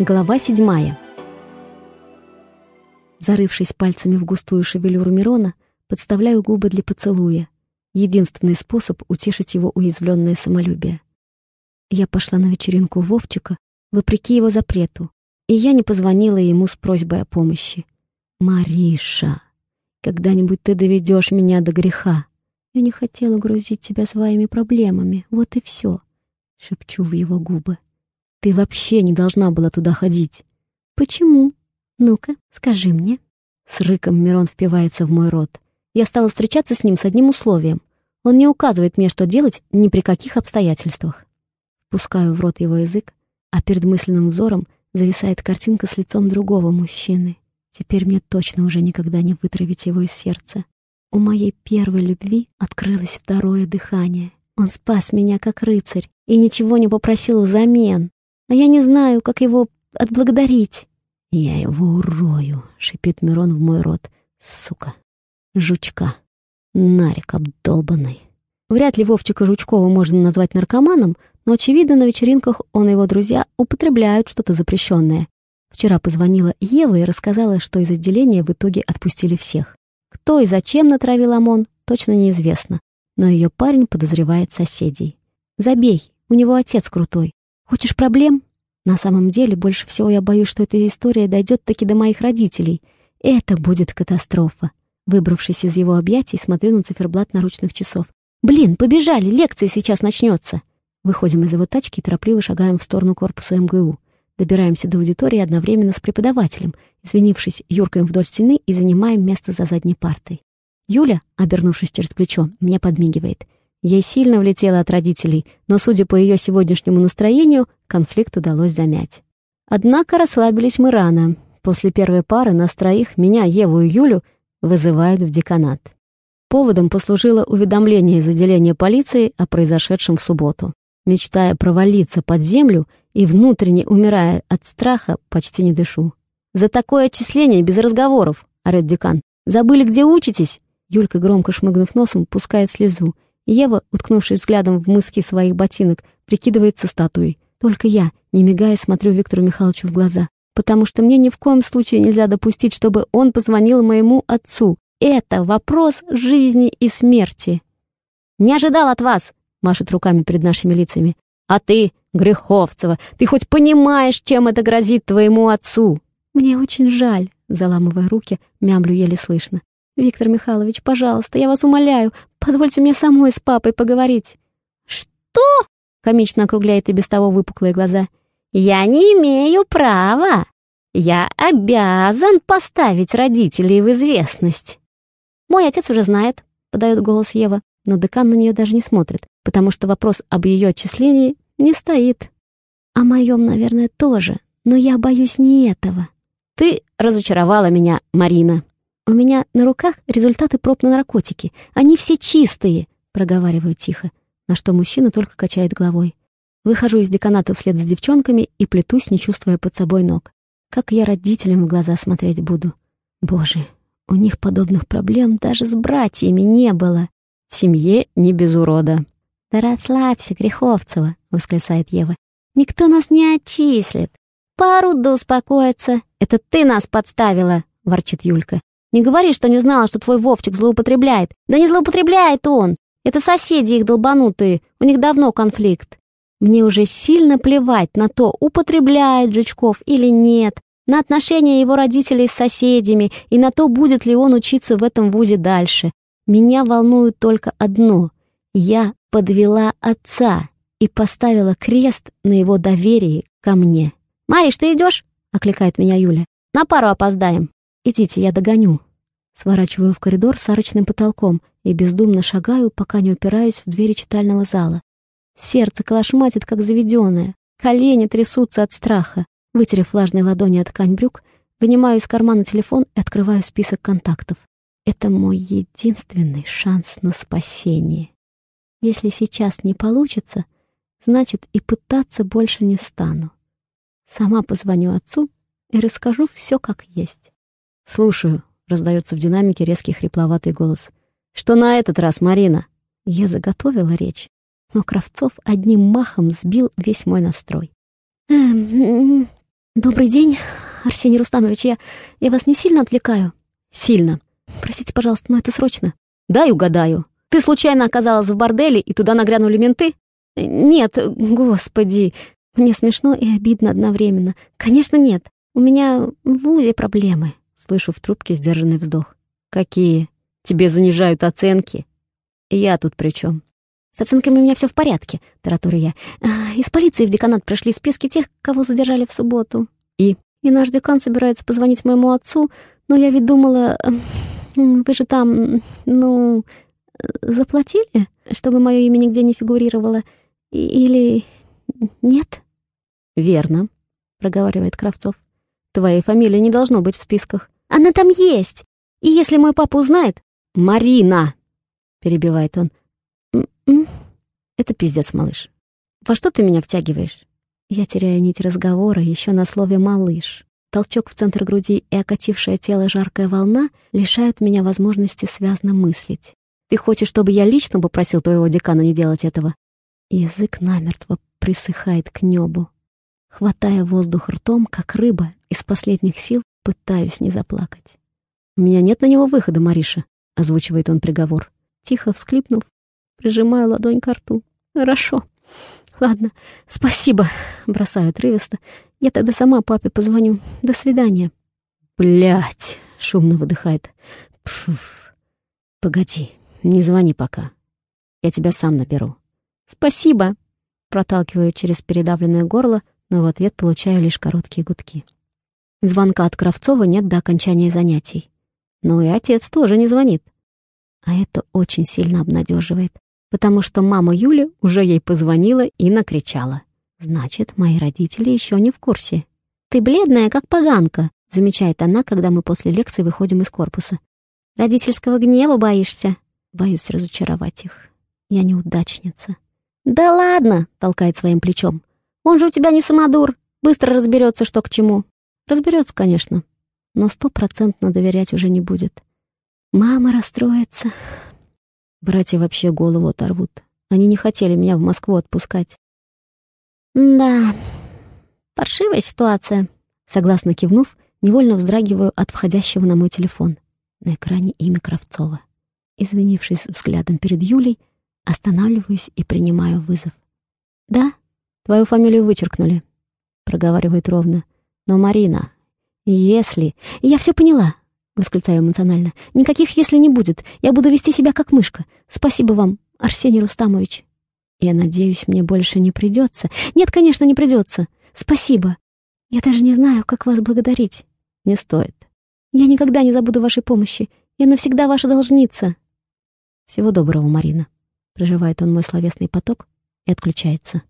Глава седьмая. Зарывшись пальцами в густую шевелюру Мирона, подставляю губы для поцелуя. Единственный способ утешить его уязвленное самолюбие. Я пошла на вечеринку Вовчика, вопреки его запрету, и я не позвонила ему с просьбой о помощи. «Мариша, когда-нибудь ты доведешь меня до греха. Я не хотела грузить тебя своими проблемами, вот и все», — шепчу в его губы. Ты вообще не должна была туда ходить. Почему? Ну-ка, скажи мне. С рыком Мирон впивается в мой рот. Я стала встречаться с ним с одним условием. Он не указывает мне, что делать ни при каких обстоятельствах. Пускаю в рот его язык, а перед мысленным взором зависает картинка с лицом другого мужчины. Теперь мне точно уже никогда не вытравить его из сердца. У моей первой любви открылось второе дыхание. Он спас меня как рыцарь и ничего не попросил взамен а я не знаю, как его отблагодарить». «Я его урою», — шипит Мирон в мой рот. «Сука! Жучка! Нарик обдолбанный!» Вряд ли Вовчика Жучкова можно назвать наркоманом, но, очевидно, на вечеринках он и его друзья употребляют что-то запрещенное. Вчера позвонила Ева и рассказала, что из отделения в итоге отпустили всех. Кто и зачем натравил ОМОН, точно неизвестно, но ее парень подозревает соседей. «Забей, у него отец крутой, Хочешь проблем? На самом деле, больше всего я боюсь, что эта история дойдет таки до моих родителей. Это будет катастрофа. Выбравшись из его объятий, смотрю на циферблат наручных часов. «Блин, побежали, лекция сейчас начнется!» Выходим из его тачки и торопливо шагаем в сторону корпуса МГУ. Добираемся до аудитории одновременно с преподавателем. Извинившись, юркаем вдоль стены и занимаем место за задней партой. Юля, обернувшись через плечо, мне подмигивает. Ей сильно влетело от родителей, но, судя по ее сегодняшнему настроению, конфликт удалось замять. Однако расслабились мы рано. После первой пары нас троих, меня, Еву и Юлю, вызывают в деканат. Поводом послужило уведомление из отделения полиции о произошедшем в субботу. Мечтая провалиться под землю и внутренне умирая от страха, почти не дышу. «За такое отчисление без разговоров!» — орёт декан. «Забыли, где учитесь?» Юлька, громко шмыгнув носом, пускает слезу. Ева, уткнувшись взглядом в мыски своих ботинок, прикидывается статуей. Только я, не мигая, смотрю Виктору Михайловичу в глаза, потому что мне ни в коем случае нельзя допустить, чтобы он позвонил моему отцу. Это вопрос жизни и смерти. «Не ожидал от вас!» — машет руками перед нашими лицами. «А ты, Греховцева, ты хоть понимаешь, чем это грозит твоему отцу?» «Мне очень жаль», — заламывая руки, мямлю еле слышно. «Виктор Михайлович, пожалуйста, я вас умоляю, позвольте мне самой с папой поговорить». «Что?» — комично округляет и без того выпуклые глаза. «Я не имею права. Я обязан поставить родителей в известность». «Мой отец уже знает», — подает голос Ева, но декан на нее даже не смотрит, потому что вопрос об ее отчислении не стоит. «О моем, наверное, тоже, но я боюсь не этого». «Ты разочаровала меня, Марина», «У меня на руках результаты проб на наркотики. Они все чистые», — проговариваю тихо, на что мужчина только качает головой. Выхожу из деканата вслед за девчонками и плетусь, не чувствуя под собой ног. Как я родителям в глаза смотреть буду? Боже, у них подобных проблем даже с братьями не было. В семье не без урода. «Да расслабься, Греховцева», — восклицает Ева. «Никто нас не отчислит. Пару да успокоиться. Это ты нас подставила», — ворчит Юлька. Не говори, что не знала, что твой Вовчик злоупотребляет. Да не злоупотребляет он. Это соседи их долбанутые. У них давно конфликт. Мне уже сильно плевать на то, употребляет Жучков или нет, на отношения его родителей с соседями и на то, будет ли он учиться в этом вузе дальше. Меня волнует только одно. Я подвела отца и поставила крест на его доверии ко мне. «Мариш, ты идешь?» — окликает меня Юля. «На пару опоздаем». «Идите, я догоню». Сворачиваю в коридор с арочным потолком и бездумно шагаю, пока не упираюсь в двери читального зала. Сердце колошматит, как заведенное. Колени трясутся от страха. Вытерев влажной ладони от ткань брюк, вынимаю из кармана телефон и открываю список контактов. Это мой единственный шанс на спасение. Если сейчас не получится, значит и пытаться больше не стану. Сама позвоню отцу и расскажу все как есть. «Слушаю», — раздается в динамике резкий хрипловатый голос. «Что на этот раз, Марина?» Я заготовила речь, но Кравцов одним махом сбил весь мой настрой. «Эм, «Добрый день, Арсений Рустамович. Я, я вас не сильно отвлекаю?» «Сильно. Простите, пожалуйста, но это срочно». «Дай угадаю. Ты случайно оказалась в борделе, и туда нагрянули менты?» «Нет, господи. Мне смешно и обидно одновременно. Конечно, нет. У меня в УЗИ проблемы». Слышу в трубке сдержанный вздох. «Какие? Тебе занижают оценки?» «Я тут при чем? «С оценками у меня все в порядке», — тараторю я. А, «Из полиции в деканат пришли списки тех, кого задержали в субботу. И? И наш декан собирается позвонить моему отцу, но я ведь думала... Вы же там, ну, заплатили, чтобы мое имя нигде не фигурировало? Или нет?» «Верно», — проговаривает Кравцов. «Твоей фамилии не должно быть в списках». «Она там есть! И если мой папа узнает...» «Марина!» — перебивает он. Это пиздец, малыш. Во что ты меня втягиваешь? Я теряю нить разговора еще на слове «малыш». Толчок в центр груди и окатившее тело жаркая волна лишают меня возможности связно мыслить. Ты хочешь, чтобы я лично попросил твоего декана не делать этого? Язык намертво присыхает к небу. Хватая воздух ртом, как рыба, из последних сил пытаюсь не заплакать. «У меня нет на него выхода, Мариша», — озвучивает он приговор. Тихо всклипнув, Прижимаю ладонь к рту. Хорошо. Ладно, спасибо. Бросаю отрывисто. Я тогда сама папе позвоню. До свидания. Блять, шумно выдыхает. Пф. Погоди, не звони пока. Я тебя сам наберу. Спасибо. Проталкиваю через передавленное горло, но в ответ получаю лишь короткие гудки. Звонка от Кравцова нет до окончания занятий. Но и отец тоже не звонит. А это очень сильно обнадеживает потому что мама Юля уже ей позвонила и накричала. Значит, мои родители еще не в курсе. «Ты бледная, как поганка», — замечает она, когда мы после лекции выходим из корпуса. «Родительского гнева боишься?» Боюсь разочаровать их. Я неудачница. «Да ладно!» — толкает своим плечом. «Он же у тебя не самодур. Быстро разберется, что к чему». Разберется, конечно, но стопроцентно доверять уже не будет. Мама расстроится, Братья вообще голову оторвут. Они не хотели меня в Москву отпускать. «Да, паршивая ситуация», — согласно кивнув, невольно вздрагиваю от входящего на мой телефон. На экране имя Кравцова. Извинившись взглядом перед Юлей, останавливаюсь и принимаю вызов. «Да, твою фамилию вычеркнули», — проговаривает ровно. «Но, Марина, если...» «Я все поняла», — восклицаю эмоционально. «Никаких «если» не будет. Я буду вести себя как мышка. Спасибо вам, Арсений Рустамович». «Я надеюсь, мне больше не придется». «Нет, конечно, не придется. Спасибо. Я даже не знаю, как вас благодарить». «Не стоит». «Я никогда не забуду вашей помощи. Я навсегда ваша должница». «Всего доброго, Марина». Проживает он мой словесный поток и отключается.